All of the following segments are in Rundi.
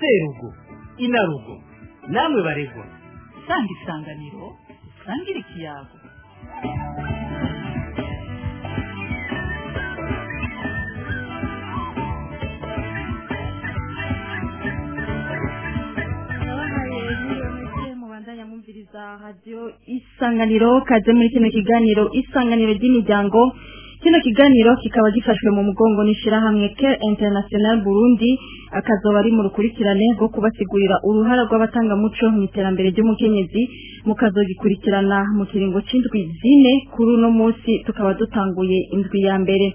serugo inarugo namwe baregwa sanga isanganiro sangira ikiyago radiyo isanganiro kaze muri kino kiganiro isanganiro ry'imiryango kino kiganiro kikaba gifashwe mu mugongo n'ishyirahamwe Care International Burundi akazoba ari mu rukurikirane rwo kubasigurira uruhare rw'abatangamuco mu iterambere ry'umukenyezi mu kazo gikurikirana mu kiringo cy'indwi zine kuri uno munsi tukaba dutanguye indwi ya mbere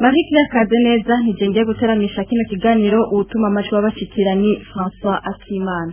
Marie Claire Kazeneza nijengeye gutaramisha kino kiganiro ubutuma amajwi w'abashikiranyi François Akimana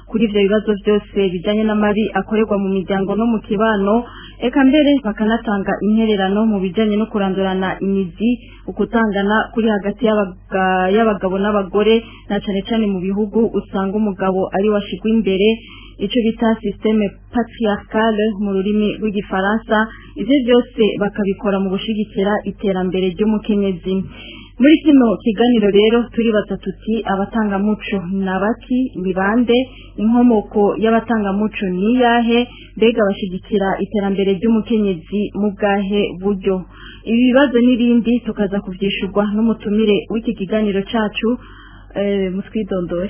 kuri ibyo bibazo vyose bijanye n'amabi akorerwa mu miryango no mu kibano Eka mbere bakanatanga intererano mu bijyanye no kurandurana imizi ukutangana kuri hagati y'abagabo n'abagore na cyane cyane mu bihugu usanga umugabo ari washyirwa imbere icyo bita sisiteme patriarcale mu rurimi rw'igifaransa ibyo byose bakabikora mu gushyigikira iterambere ry'umukenyezi muri kino kiganiro rero turibaza tuti abatangamuco ni abaki ni inkomoko y'abatangamuco ni iyahe mbega bashyigikira iterambere ry'umukenyezi mu bwahe buryo ibi bibazo n'ibindi tukaza kubyishurwa n'umutumire w'iki kiganiro cyacu eh, mutwidondore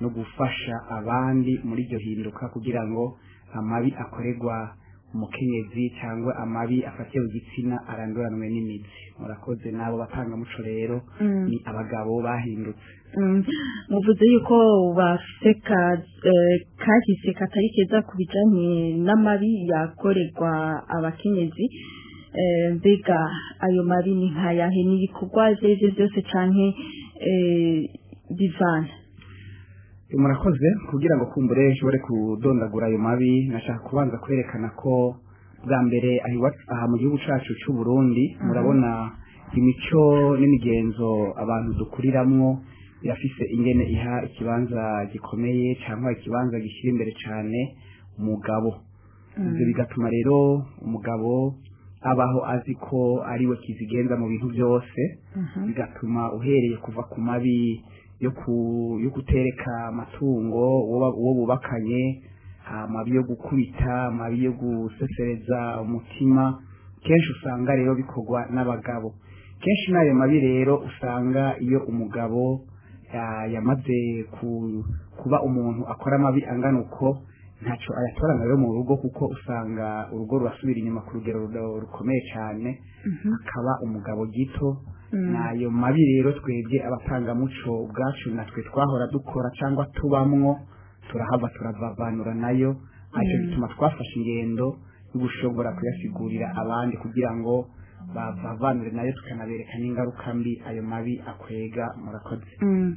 no gufasha abandi muri iryo hinduka kugira ngo amabi akoregwa umukenyezi cyangwa amabi afatiye igitsina aranduranwe n'imizi murakoze n'abo batangamuco rero mm. ni abagabo bahindutse mm. muvuze yuko baseka eh, kahise katari keza ku bijyanye n'amabi yakorerwa abakenyezi mbega eh, ayo mabi ni nkayahe ni ibikorwa ibyo byo byose cyane bivana murakoze eh, kugira ngo kumbure ushobore kudondagura ayo mabi nashaka kubanza kwerekana ko bwa mbere aha mu gihugu cyacu cy'u Burundi murabona imico n'imigenzo abantu dukuriramo irafise ingene iha ikibanza gikomeye cyangwa ikibanza gishyira imbere cyane umugabo ibyo bigatuma rero umugabo abaho azi ko ariwe kizigenza mu bintu byose uh-huh. bigatuma uhereye kuva ku mabi yo gutereka amatungo uwo bubakanye amabi yo gukubita amabi yo gusesereza umutima kenshi usanga rero bikorwa n'abagabo kenshi n'ayo mabi rero usanga iyo umugabo yamaze kuba umuntu akora amabi angana uko ntacyo ayatorana rero mu rugo kuko usanga urugo rurasubira inyuma ku rugero rukomeye cyane mm-hmm. akaba umugabo gito mm. nayo mabi rero twebwe abatangamuco ubwacu natwe twahora dukora cyangwa tubamwo turahava turavavanura nayo nicyo bituma mm. twafashe ingendo yo gushobora kuyasigurira abandi kugira ngo bavanure nayo tukanabereka n'ingaruka mbi ayo mabi akwega murakoze mm.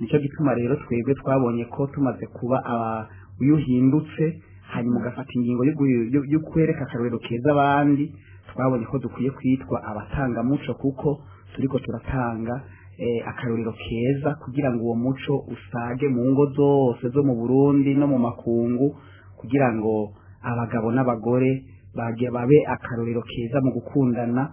nicyo gituma rero twebwe twabonye ko tumaze kuba iyo uhindutse hanyuma ugafata ingingo yo kwereka akarorero keza abandi twabonye ko dukwiye kwitwa abatangamuco kuko turi ko turatanga e, akarorero keza kugira ngo uwo muco usage mu ngo zose zo mu burundi no mu makungu kugira ngo abagabo n'abagore babe akarorero keza mu gukundana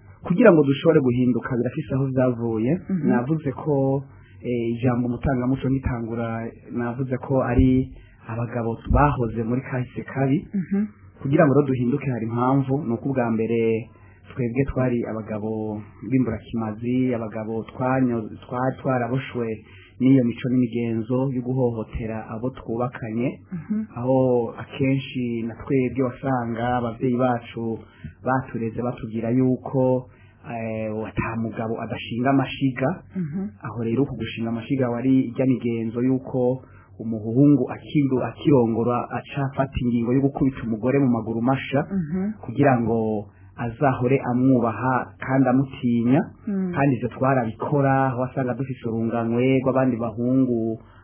kugira ngo dushobore guhinduka birafise aho byavuye mhm. navuze ko eh, ijambo umutangamuco n'itangura navuze ko ari abagabo bahoze muri kahise kabi mhm. kugira ngo duhinduke hari impamvu ni uko ubwa mbere twebwe twari abagabo b'imburakimazi abagabo twaraboshywe n'iyo mico n'imigenzo yo guhohotera abo twubakanye mm-hmm. aho akenshi na twebwe wasanga ababyeyi bacu batureze batubwira yuko wata eh, mugabo adashinga amashiga mm-hmm. aho rero ku gushinga amashiga wari ijya migenzo y'uko umuhungu akirongora acafata ingingo yo gukubita umugore mu maguru masha mm-hmm. kugira ngo azahore amwubaha kandi amutinya hmm. kandi ibyo twarabikora wasanga dufite urunganwe rw'abandi bahungu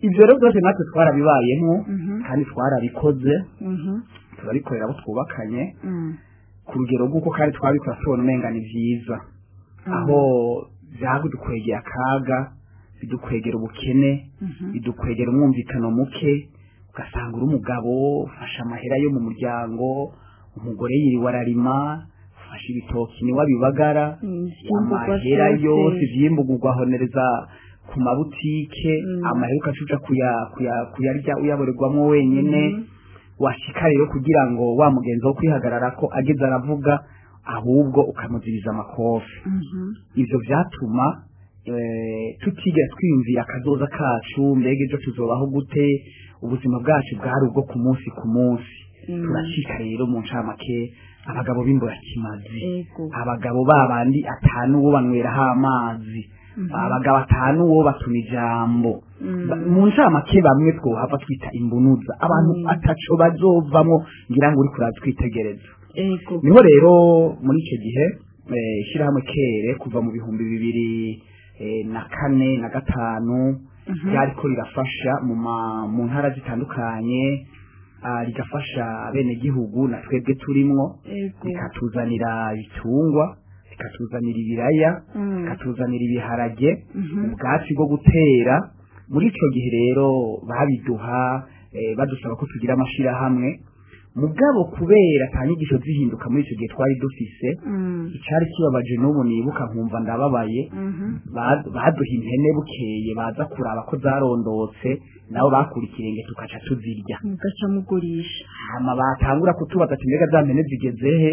ibyo rero byose natwe twarabibayemo mm-hmm. kandi twarabikoze mm-hmm. turabikorera abo twubakanye mm. ku rugero rw'uko kandi twabikora tubona umenga ni byiza mm. aho byadukwegera akaga bidukwegera ubukene bidukwegera umwumvikano muke ugasanga uri umugabo ufashe amahera yo mu muryango umugore yiriwe ararima afashe ibitoki niwe mm, amahera yose ibyimbugu ahonereza ku mabutike mm. amahera ukacuca kuyarya uyaboregwamo wenyine mm-hmm. washika rero kugira ngo wa mugenzi wo kwihagarara ko ageze aravuga ahubwo ukamuziriza amakofi mm-hmm. ibyo byatuma eh, tutigera twiyumvira akazoza kacu mbega ejo tuzobaho gute ubuzima bwacu bwari ubwo ku munsi ku munsi mm. turacika rero mu ncamake abagabo b'imburakimazi abagabo babandi atanu uwo banyweraho amazi mhm. abagabo atanu uwo batuma ijambo mhm. mu ncamake bamwe twohava twita imbunuza abantu mhm. ataco bazovamo ngira ngo uri kuratwitegereza niho rero muri icyo gihe eh, ishyirahamwe kere kuva mu bihumbi bibiri eh, na kane na gatanu ryariko rirafasha mu ntara zitandukanye Ah, rigafasha abenegihugu na twebwe turimwo rikatuzanira bitungwa rikatuzanira ibiraya mm. rikatuzanira ibiharage mm-hmm. ubwatsi bwo gutera muri icyo gihe rero babiduha eh, badusaba ko tugira amashyirahamwe mugabo kubera nta nyigisho zihinduka muri icyo gihe twari dufise mm. icyari kibabaje n'ubu nibuka nkumva ndababaye mm-hmm. baduha impene bukeye baza kuraba ko zarondotse nabo bakura ikirenge tukaca tuzirya mugaca mugurisha hama batangura kutubaza ati mbega za mpene zigeze he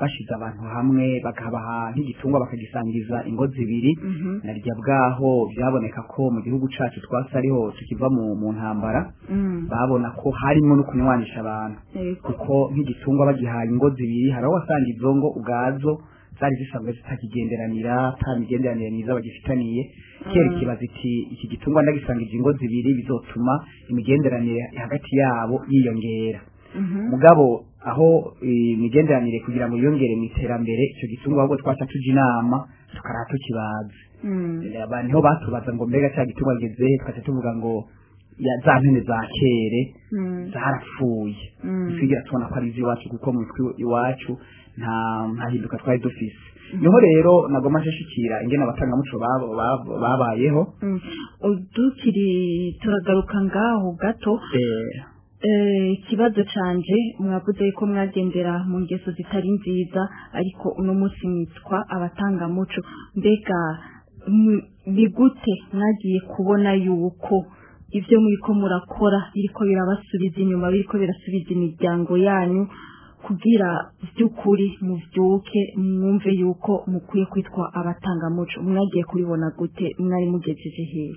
bashize abantu hamwe bakabaha nk'igitungwa bakagisangiza ingo zibiri mhm. narya bwaho byaboneka ko mu gihugu cyacu twasi ariho tukiva mu ntambara mm. babona ko harimo no kunywanisha abantu kuko nk'igitungwa bagihaye ingo zibiri hari aho wasanga izo ngo ubwazo zari zisanzwe zitakigenderanira nta migenderanire myiza bagifitaniye kera mm. ikibazo iti iki gitungwa ndagisanga ingo zibiri bizotuma imigenderanire hagati yabo yiyongera mhm. mugabo aho eh, imigenderanire kugira ngo yongere mu iterambere icyo gitungwa ahubwo twaca tuja inama tukaraha tukibaza mm. eh, abantu niho batubaza ngo mbega cya gitungwa geze tukaca tuvuga ngo za mpene za kere mm. zarapfuye mm. twigera tubona ko ari iwacu kuko mu mitwe iwacu nta ntahinduka twari dufise niho rero nagoma nshishikira ingene abatangamuco babayeho dukiri turagaruka ngaho gato eh. Eh, ikibazo canje mwavuze ko mwagendera mu ngeso zitari nziza ariko uno munsi mwitwa abatangamuco mbega gute mwagiye kubona yuko ibyo ko murakora biriko birabasubiza inyuma biriko birasubiza imiryango yanyu kubwira by'ukuri mubyuke mwumve yuko mukwiye kwitwa abatangamuco mwagiye kubibona gute mwari mugejeje hehe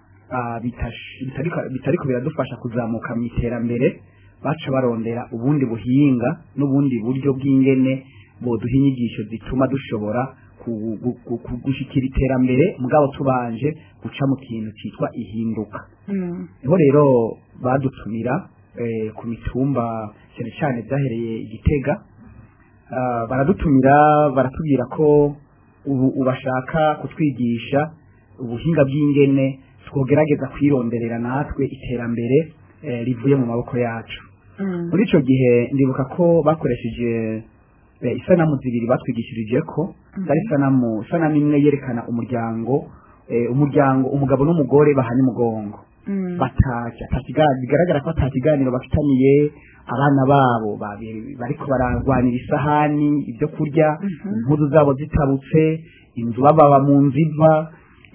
Ah, bitariko biradufasha kuzamuka mu iterambere baca barondera ubundi buhinga n'ubundi buryo bw'ingene boduha inyigisho zituma dushobora gushyikira iterambere mugabo tubanje guca mu kintu cyitwa ihinduka hmm. niho rero badutumira eh, ku mitumba cyane cyane byahereye igitega ah, baradutumira baratubwira ko ubu bashaka kutwigisha ubuhinga bw'ingene twogerageza kwironderera natwe iterambere eh, rivuye mu maboko yacu mm. muri icyo gihe ndibuka ko bakoresheje eh, isanamu zibiri batwigishirije ko mm-hmm. ari isanamu isanamu imwe yerekana umuryango eh, umuryango umugabo n'umugore bahana umugongo mm. bigaragara ko kiganiro bafitaniye abana babo bariko bararwanira isahani ibyo kurya mm-hmm. impuzu zabo zitabutse inzu baba mu nzu iva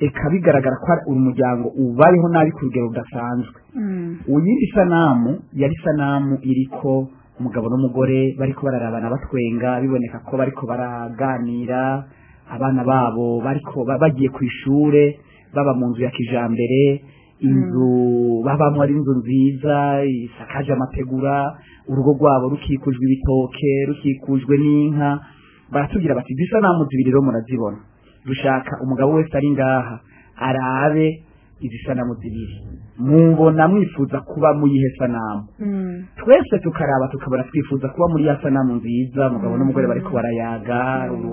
reka bigaragara ko ari umuryango ubayeho nabi ku rugero rudasanzwe mm. uyindi sanamu yari sanamu ko umugabo n'umugore bariko bararabana batwenga biboneka ko bariko baraganira abana babo bariko bagiye ku ishuri baba mu nzu ya kijambere inzu mm. babamo ari inzu nziza isakaje amategura urugo rwabo rukikujwe ibitoke rukikujwe n'inka baratubwira bati izi sanamu zibiri rero murazibona rushaka umugabo wese ari ngaha arabe izi sanamu zibiri mbona mwifuza kuba muri ihe sanamu hmm. twese tukaraba tukabona twifuza kuba muri ya sanamu nziza umugabo n'umugore hmm. bari kubarayaga hmm.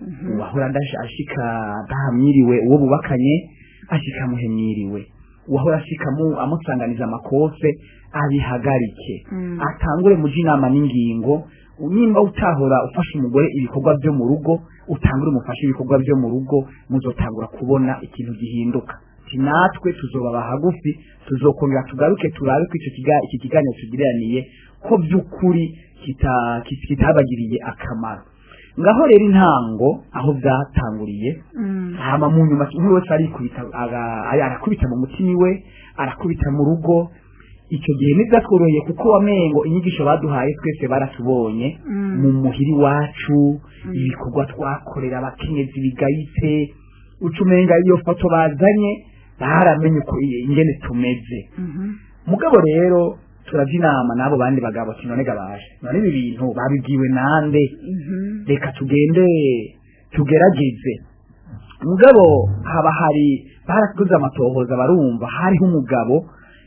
mm-hmm. uwahora ashika adahamyiriwe uwo bubakanye ashika muhemyiriwe uwahora ashikamu amusanganiza amakofe abihagarike mm. atangure mu inama n'ingingo nimba utahora ufasha umugore ibikorwa byo mu rugo utangure umufasha ibikorwa byo mu rugo muzotangura kubona ikintu gihinduka natwe tuzoba hagufi tuzokongera tugaruke turabe ko iki kiganiro tugereraniye ko by'ukuri kitabagiriye akamaro ngaho rero intango aho byatanguriye mm. hama mu nyuma umuntu wese arikubita arakubita mu mutima iwe arakubita mu rugo icyo gihe ntibyatworoheye kuko wamengo inyigisho baduhaye twese baratubonye mm. mu muhiri wacu mm. ibikorwa twakorera abakenyezi bigayite ucumenga iyo foto bazanye baramenye uko ingene tumeze mm-hmm. mugabo rero turavye inama nabo bandi bagabo ati baje gabashe none ibi bintu babibwiwe nande mm-hmm. reka tugende tugerageze mugabo haba hari barakoze amatohoza barumva hariho umugabo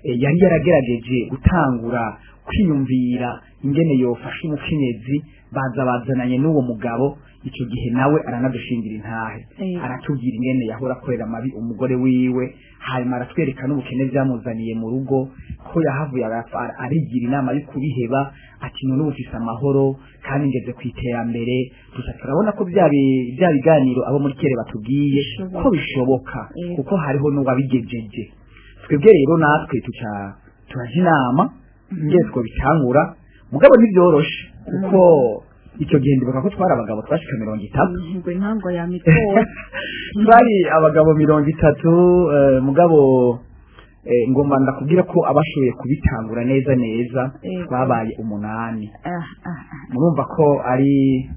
Eh, yari yaragerageje gutangura kwiyumvira ingene yofasha umukenyezi baza bazananye n'uwo mugabo icyo gihe nawe aranadushingira intahe eh. aratubwira ingene yahora akorera amabi umugore wiwe hanyuma aratwereka n'ubukene byamuzaniye mu rugo ko yahavuye arigira inama yo kubiheba ati none ufise amahoro kandi ngeze ku iterambere gusa turabona ko bya biganiro abo muri kere batubwiye ko bishoboka eh. kuko hariho n'uwabigejeje twebwe rero natwe turaje inama ngewe mm-hmm. twabicyangura mugabo ntibyoroshe mm-hmm. kuko icyo gihe ndibuka ko twari abagabo twashika mirongo itatu mm-hmm. twari abagabo mirongo itatu eh, mugabo Eh, ngomba ndakubwira ko abashoboye kubitangura neza neza babaye eh. umunani ah, ah, ah. murumva ko ari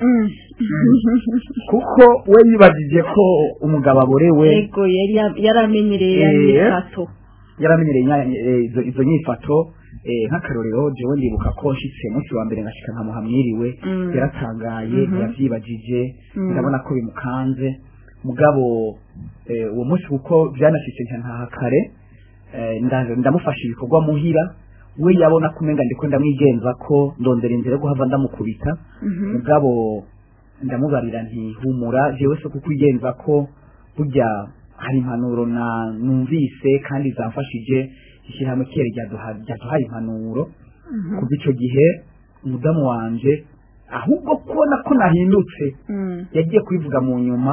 mhm. kuko we yibajije ko umugabo aborewe yego yari amenyereye nyifato eh, yari eh, izo nyifato eh, nk'akarorero jewe ndibuka ko nshyitse munsi wa mbere ngashyika nkamuha mwiriwe mm. yaratangaye mhm. yabyibajije mm. ndabona ko bimukanze mugabo eh, uwo munsi uko byanashyikirije nka kare eh, ndamufasha ibikorwa muhira we yabona kumenga ndiko ndamwigenza ko ndondera inzira guhava ndamukubita mhm. mugabo ndamubarira ntihumura jewe so kukwigenza ko burya hari impanuro na numvise kandi zamfashije ishyirahamwe kera ryaduhaye impanuro mhm. kuva icyo gihe umudamu wanjye ahubwo kubona ko nahindutse mm. yagiye kubivuga mu nyuma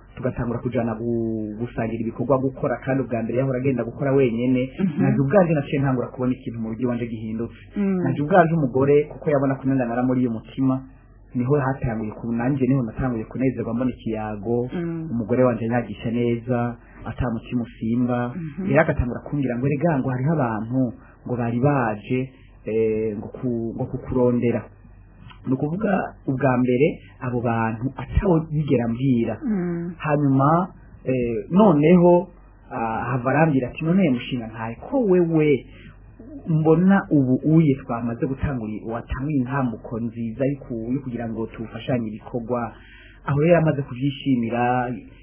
tugatangura kujyana gusangira ibikorwa gukora kandi ubwa mbere yahora agenda gukora wenyine mhm. nanjye ubwanjye naciye ntangura kubona ikintu mu rugo iwanjye gihindutse mm. nanjye ubwanjye umugore kuko yabona kunanganara muri iyo mutima niho hatanguye ku nanjye niho natanguye kunezerwa mbona ikiyago mm. umugore wanjye yagisha neza atamutima usimba mhm. rero agatangura kumbwira ngo rega hariho abantu ngo bari baje eh, ngo kukurondera ni ukuvuga ubwa mbere abo bantu atawo bigera mbwira mm. hanyuma eh, noneho ah, hava arambwira ati none mushinga ntaye ko wewe mbona ubu uye twamaze gutangura watanguye intambuko nziza yo kugira ngo tufashanye ibikorwa aho yari amaze kubyishimira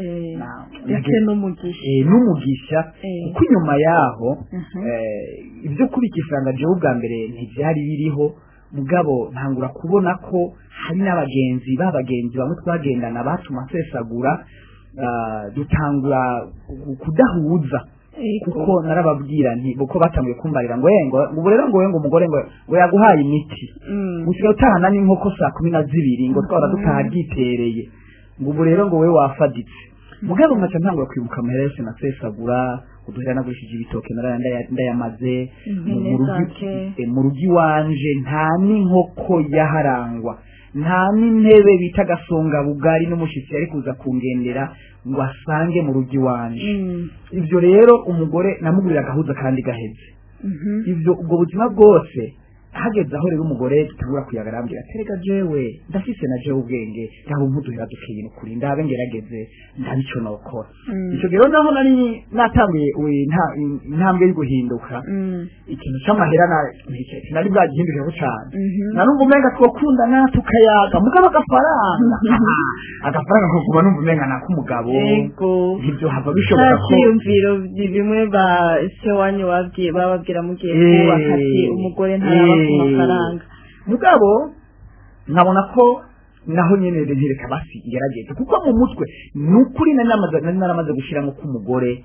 eh, ndetse n'umugisha eh, n'umugisha kuko inyuma yaho uh-huh. ibyo kubikisanga byo bwa mbere ntibyari biriho mugabo ntangura kubona ko hari n'abagenzi b'abagenzi bamwe twagendana batuma sesagura ah, dutangura kudahuza Eh, kuko narababwira nti kuko batangiye kumbarira ngo yengo ubu rero ngo yengo umugore ngo ngo yaguhaye imiti mm. gusiga utahana n'inkoko saa kumi na zibiri ngo mm. twara dutaha ngo ubu rero ngo we wafaditse mm. mugabo nkaca ntangura kwibuka amahera yose nasesagura uduhera nagurishije ibitoke ndayamaze eh, mu rugi iwanje nta n'inkoko yaharangwa nta n'intebe bita gasonga bugari n'umushyitsi yari kuza kungendera ngo asange mu rugi wanjye. Mm. ibyo rero umugore namugurira agahuza kandi gahetse mm-hmm. ibyo ubwo buzima bwose hageze aho rero umugore dutangura kuyagara ambwira terega jewe ndafise na jewe ubwenge ndaho mpuduhera dukeye no kuri ndabe ngerageze ndabico nokora mm. ico rero nari natanguye intambwe yo guhinduka mm. ikintu c'amahera nari bwagihindukira ko cane mhm. narumva umenga twokundana tukayaga mugabo agafaranga agafaranga ko kuba numva umenga nako umugabo ivyo hava bishobora ko ivyiyumviro bimwe ba se wanyu bababwira mu gihe kubaka eh. umugore ntaraba amafaranga mugabo nkabona ko naho nyine reka basi igerageze kuko mu mutwe ni ukuri nari naramaze gushyiramo ko umugore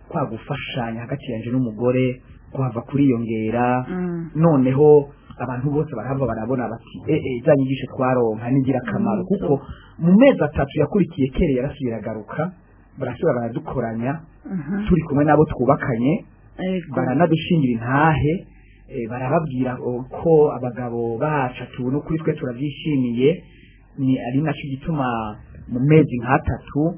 kwa gufashanya hagati yanjye n'umugore kuhava kuriyongera mm. noneho abantu bose barahava barabona bati ee eh, eh, za twaronka ni kuko mu mezi atatu yakurikiye kera yarasubiragaruka barashyira baradukoranya uh-huh. turi kumwe n'abo twubakanye baranadushingira intahe eh, barababwira oh, ko abagabo bacu no kuri twe turabyishimiye ni ari nacyo gituma mu mezi nk'atatu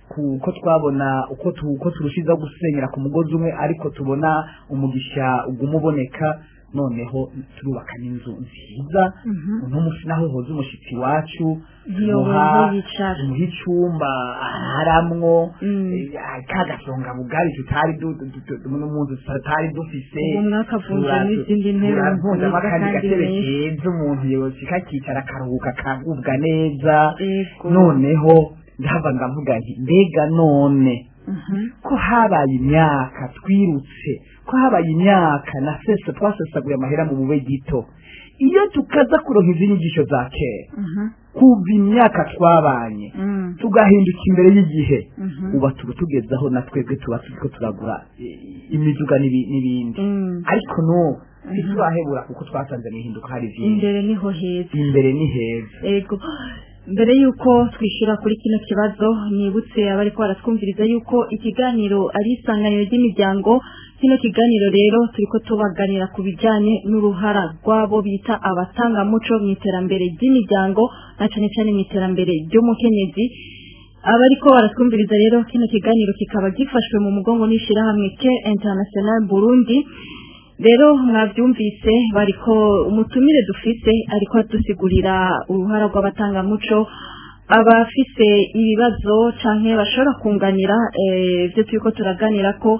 kuko twabona uko turushiza gusenyera ku mugozi umwe ariko tubona umugisha uguma uboneka noneho turubaka n'inzu nziza mhm. uno munsi naho hoza umushyitsi iwacu tuha umuha icyumba aharamwo mm. eh, ka gasonga bugari tutari no tutari dufise umwaka n'izindi ntebe mvunjamo akandi gatebe keza umuntu yosika akicara akaruhuka akagubwa neza noneho ndahava ngavuga nti mbega none Mm-hmm. ko habaye imyaka twirutse ko habaye imyaka na sese twasesaguye amahera mu bube gito iyo tukaza kuronka inyigisho za kera mm-hmm. kuva imyaka twabanye mm. tugahinduka imbere y'igihe mm-hmm. uba tuba tugezeho na twebwe tuba turiko turagura imiduga n'ibindi mm. ariko n'ubu ntitwahebura kuko twasanze mu ihinduka hari byinshi imbere niho heza imbere ni heza mbere y'uko twishyura kuri kino kibazo nibutse abari ko baratwumviriza yuko ikiganiro ari isanganiro ry'imiryango kino kiganiro rero turi ko tubaganira ku bijyanye n'uruhara rw'abo bita abatangamuco mu iterambere ry'imiryango na cyane cyane mu iterambere ry'umukenyezi abariko baratwumviriza rero kino kiganiro kikaba gifashwe mu mugongo n'ishyirahamwe ke international burundi rero mwabyumvise bariko umutumire dufise ariko adusigurira uruhara rw'abatangamuco abafise ibibazo canke bashobora kunganira eh, ibyo turiko turaganira ko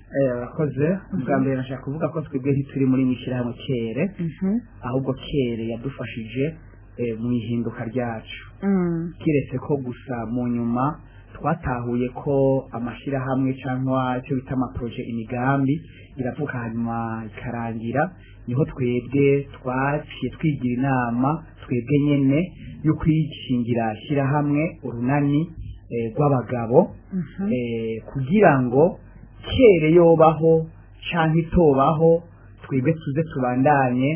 eh, akoze bwa mbere nashaka kuvuga ko twebwe ntituri muri mushyirahamwe kere mhm. ahubwo kere yadufashije eh, mu ihinduka ryacu mm. kiretse ko gusa mu nyuma twatahuye ko amashyirahamwe cyangwa icyo bita amaporoje imigambi iravuka hanyuma ikarangira niho twebwe twaciye twigira inama twebwe nyine yo kwishingira shyirahamwe urunani eh, rw'abagabo mhm. eh, kugira ngo kere yobaho cyangwa itobaho twebwe tuze tubandanye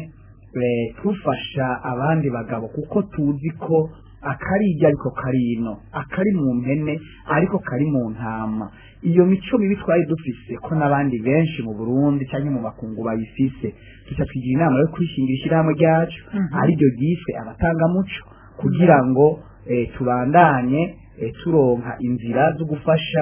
eh, tufasha abandi bagabo kuko tuzi ko akarirya ariko karino akari mu mpene ariko kari mu ntama iyo mico mibi twari dufise ko n'abandi benshi mu burundi cyangwa mu makungu bayifise tuca twigira inama yo kwishingira ishyirahamwe ryacu mhm. ariryo ryise abatangamuco kugira ngo eh, tubandanye eh, turonka inzira zo gufasha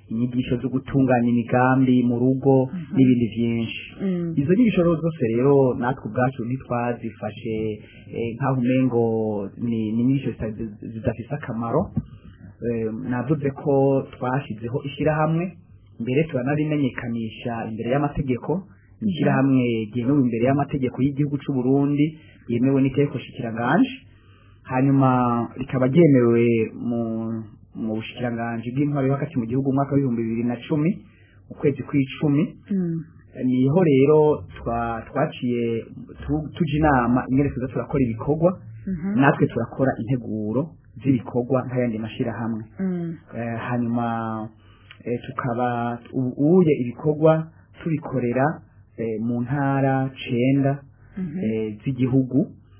inyigisho zo gutunganya imigambi mu rugo mm-hmm. n'ibindi byinshi mm. izo nyigisho zose rero natwe ubwacu ntitwazifashe eh, nk'aho umengo ni inyigisho zidafite akamaro eh, navuze ko twashyizeho ishyirahamwe mbere turanabimenyekanisha imbere y'amategeko mm-hmm. ishyirahamwe ryemewe imbere y'amategeko y'igihugu cy'u Burundi yemewe n'iteko shikiranganje hanyuma rikaba ryemewe mu mu bushikiranganji bw'intwaro y'akati mu gihugu umwaka w'ibihumbi bibiri na cumi ukwezi kw'icumi hmm. niho rero twaciye tuja inama ingene tuza turakora ibikorwa mhm. natwe turakora integuro z'ibikorwa nk'ayandi mashyirahamwe hmm. eh, hanyuma eh, tukaba uye ibikorwa tubikorera eh, mu ntara cenda mhm. z'igihugu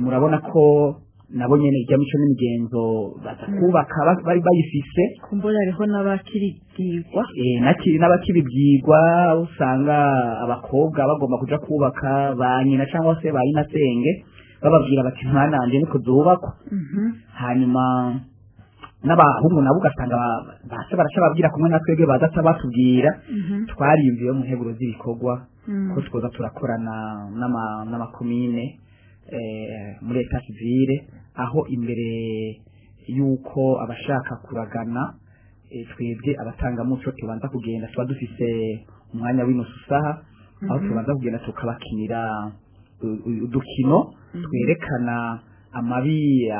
murabona ko nabo nyene iryamico n'imigenzo batakubaka mm. bari bayifise kumbura hariho nakiri eh, n'abakiribyigwa usanga abakobwa bagomba kuja kubaka ba nyina cyangwa se ba bababwira bati mwananje niko zubakwa mhm. hanyuma n'abahungu nabo ugasanga baca baraca babwira kumwe na twebwe badata batubwira mhm. twariyumviye mu nteguro z'ibikorwa mm. ko tukoza turakorana n'amakomine eh, muri eta civile aho imbere y'uko abashaka kuragana eh, twebwe abatangamuco tubanza kugenda tuba dufise umwanya w'inusu saha aho mhm. tubanza kugenda tukabakinira udukino mhm. twerekana amabi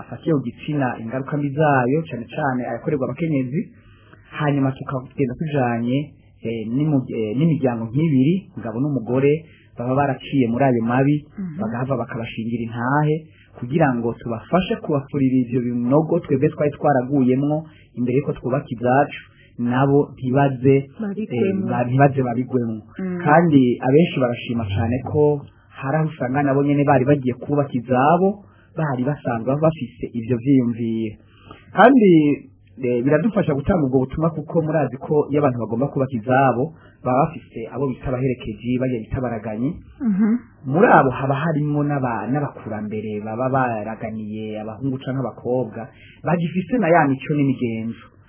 afatiye ku gitsina ingaruka mbi zayo cyane cyane ayakorerwa abakenyezi hanyuma tukagenda tujanye eh, eh, n'imiryango nk'ibiri ngabo n'umugore baba baraciye muri ayo mabi mhm. bagahava bakabashingira intahe kugira ngo tubafashe kubafurira ibyo binogo twebwe twari twaraguyemwo imbere yuko twubaka ibyacu nabo ntibaze eh, ntibaze babigwemo mm. kandi abenshi barashima cyane ko hari aho usanga nabo nyine bari bagiye kubaka izabo bari basanzwe bafise ibyo byiyumvire kandi Eh, biradufasha gutanga ubwo butumwa kuko murazi ko iyo abantu bagomba kubaka izabo baba bafise abo bita abaherekeji bajya bita mhm. muri abo haba harimo n'abakurambere baba baraganiye abahungu cyangwa abakobwa bagifite na ya mico n'imigenzo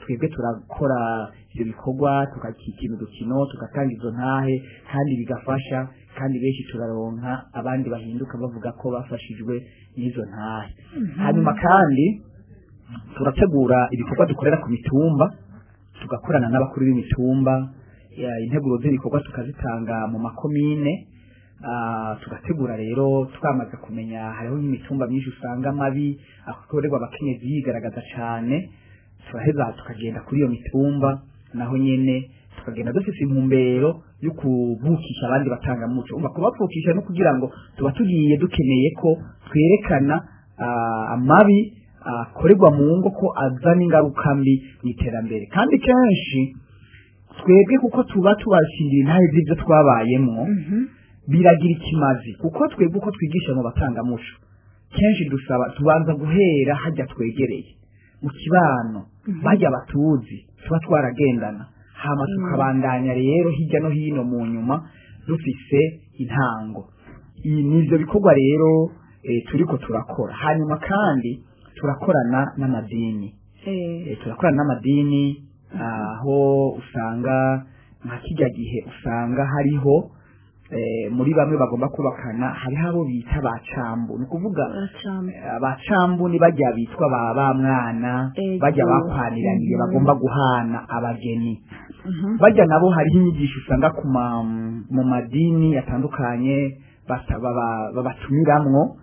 twebwe turakora ibyo bikorwa tukakina udukino tugatanga izo ntahe kandi bigafasha kandi benshi turaronka abandi bahinduka bavuga ko bafashijwe n'izo ntahe mhm. hanyuma kandi turategura ibikorwa dukorera ku mitumba tugakorana n'abakuru b'imitumba integuro z'ibikorwa tukazitanga mu makomine tugategura rero twamaze kumenya hariho nk'imitumba myinshi usanga mabi akorerwa abakenyezi yigaragaza cyane turaheza tukagenda kuri iyo mitumba naho nyine tukagenda dufise intumbero yo kubukisha abandi batanga muco umva kubapfukisha no kugira ngo tuba tugiye dukeneye ko twerekana amabi akorerwa mu ngo ko azana ingaruka mbi mu iterambere kandi kenshi twebwe kuko tuba tubashiriye intare z'ibyo twabayemo mhm. biragira ikimazi kuko twebwe uko twigisha mu batangamuco kenshi dusaba tubanza guhera hajya twegereye mu kibano mhm. bajya batuzi tuba twaragendana hama mhm. tukabandanya rero hirya no hino mu nyuma dufise intango n'ibyo bikorwa rero eh, turi ko turakora hanyuma kandi turakorana n'amadini eh. Eh, turakorana n'amadini mhm. aho usanga nka kijya gihe usanga hariho Eh, muri bamwe bagomba kubakana hariho abo bita ba cambu ni ukuvuga ba cambu eh, ni bajya bitwa ba ba mwana bajya bakwaniraniye mm-hmm. bagomba guhana abageni mm-hmm. bajya nabo hariho inyigisho usanga mu madini atandukanye babatumiramwo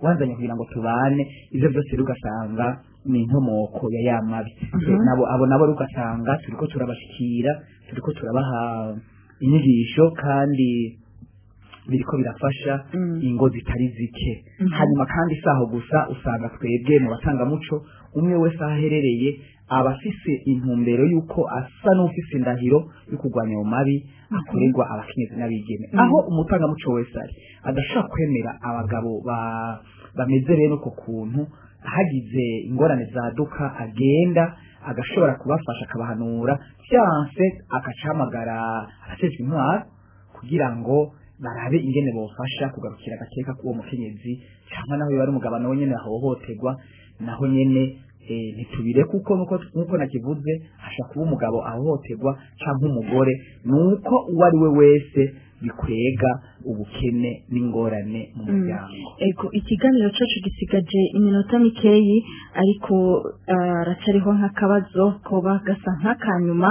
wanzanye kugira ngo tubane ibyo byose rugasanga ni inkomoko ya ya mabi uh-huh. nabo abo nabo ugasanga turabashyikira turabashikira turiko turabaha inyigisho kandi ko birafasha mm. ingo zitari zike mm-hmm. hanyuma kandi saho gusa usanga twebwe mu batangamuco umwe wese aho aherereye aba afise intumbero y'uko asa n'ufise indahiro yo kurwanya mu mabi mm-hmm. akorerwa abakenyezi n'abigeme mm-hmm. aho umutangamuco wese ari adashobora kwemera abagabo bameze rero uko kuntu hagize ingorane zaduka agenda agashobora kubafasha akabahanura byanse akacahamagara ashinzwe intwaro kugira ngo barabe ingene bofasha kugarukira agateka k'uwo mukenyezi cyangwa naho biba ari umugabano we nyine ahohoterwa naho nyene eh, ntitubire kuko nk'uko nakivuze hashobora kuba umugabo ahohoterwa cyangwa umugore ni uko uwo ari we wese bikwega ubukene n'ingorane mu mm. muryango ikiganiro cyacu gisigaje iminota mikeyi ariko ah, aracariho nk'akabazo ko gasa nk'akanyuma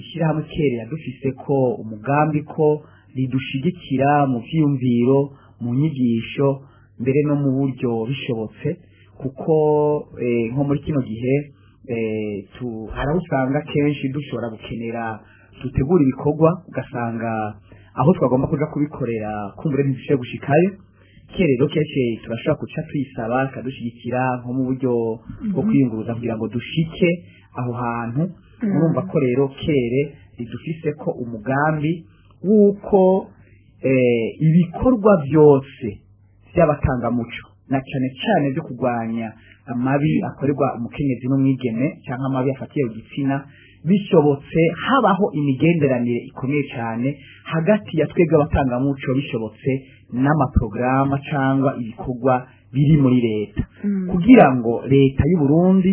ishyirahamwe kera yadufise ko umugambi ko ridushigikira mu byiyumviro mu nyigisho mbere no mu buryo bishobotse kuko eh, nko muri kino gihe hari aho usanga kenshi dushobora gukenera dutegura ibikorwa ugasanga aho twagomba kuja kubikorera kumbure ntibishoboye gushikayo kerero kenshi turashobora guca tuyisaba akadushyigikira nko mu buryo bwo mhm. kwiyunguruza kugira ngo dushike aho hantu mhm. urumva ko rero kere ridufise ko umugambi w'uko eh, ibikorwa byose by'abatangamuco na cyane cyane byo kurwanya amabi akorerwa umukenyezi n'umwigeme cyangwa amabi afatiye ku gitsina bishobotse habaho imigenderanire ikomeye cyane hagati ya twebwe abatangamuco bishobotse n'amaporogaramu cyangwa ibikorwa biri muri leta mm. kugira ngo leta y'u Burundi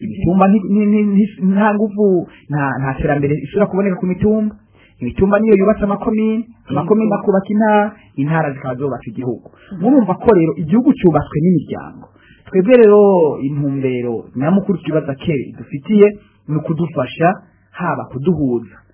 imitumba nta nguvu nta terambere ishobora kuboneka ku mitumba imitumba niyo yubatse amakomini amakomini akubaka intara intara zikaba zubaka igihugu murumva ko rero igihugu cyubatswe n'imiryango twebwe rero intumbero nyamukuru ikibazo akeyi dufitiye ni ukudufasha haba kuduhuza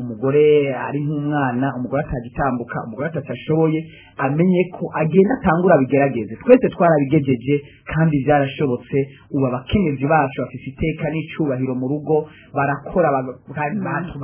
umugore ari nk'umwana umugore atagitambuka umugore atatashoboye amenye ko agenda atangura abigerageze twese twarabigejeje kandi byarashobotse ubu abakenyezi bacu bafite iteka n'icyubahiro mu rugo barakora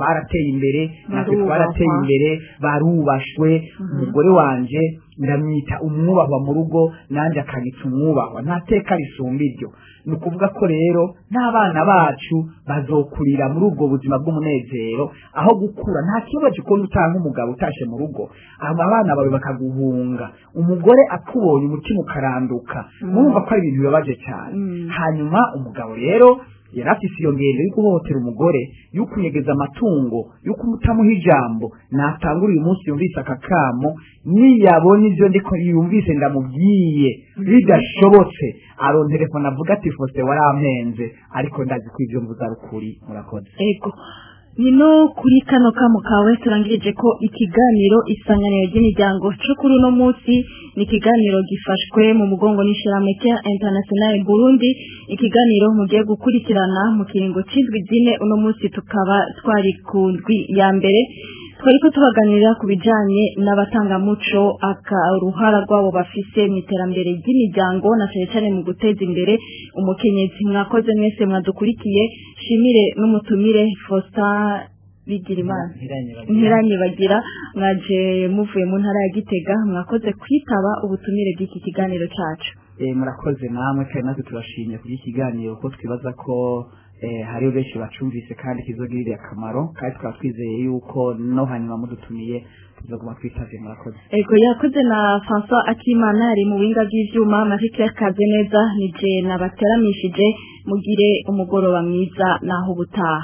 barateye imbere natwe twarateye imbere barubashwe mm-hmm. umugore wanjye biramwita umwubahwa mu rugo nanjye akabitsa umwubahwa nta teka risumba iryo ni ukuvuga ko rero n'abana bacu bazokurira muri ubwo buzima bw'umunezero aho gukura nta kibazo gikunda utanga umugabo utashye mu rugo abana bawe bakaguhunga umugore akubonye umutima ukaranduka murumva mm. ko ari ibintu bibabaje cyane mm. hanyuma umugabo rero yari afite iyo ngendo yo kuhohotera umugore yo kunyegeza amatungo yo kumutamuha ijambo natangura uyu munsi yumvise akakamo niyabona niyabonye ibyo ndiko yumvise ndamubwiye bidashobotse aron telefone avuga ati fose warampenze ariko ndazi ko ibyo mvuze ari ukuri murakoze no kuri kano kamo kawe turangije ko ikiganiro isanganiro ry'imiryango cyo kuri uno munsi ni ikiganiro gifashwe mu mugongo n'ishyirahamwe cya international burundi ikiganiro mugiye gukurikirana mu kiringo cy'indwi zine uno munsi tukaba twari ku ndwi ya mbere twari ko tubaganirira ku bijyanye n'abatangamuco uruhara rwabo bafise mu iterambere ry'imiryango na cyane cyane mu guteza imbere umukenyezi mwakoze mwese mwadukurikiye dushimire n'umutumire Faustin bigirimana ntiranyibagira mwaje muvuye mu ntara ya gitega mwakoze kwitaba ubutumire bw'iki kiganiro cyacu eh, murakoze namwe kandi natwe turashimye kuri iki kiganiro kuko twibaza ko Eh, hariho benshi bacumvise kandi kizagirire akamaro kandi tukaba twizeye yuko no hanyuma mudutumiye tuzaguma twitavye murakoze ego yakoze na François Akimana ari mu winga bw'ivyuma Marie Claire Kazeneza nije nabateramishije mugire umugoroba mwiza naho ubutaha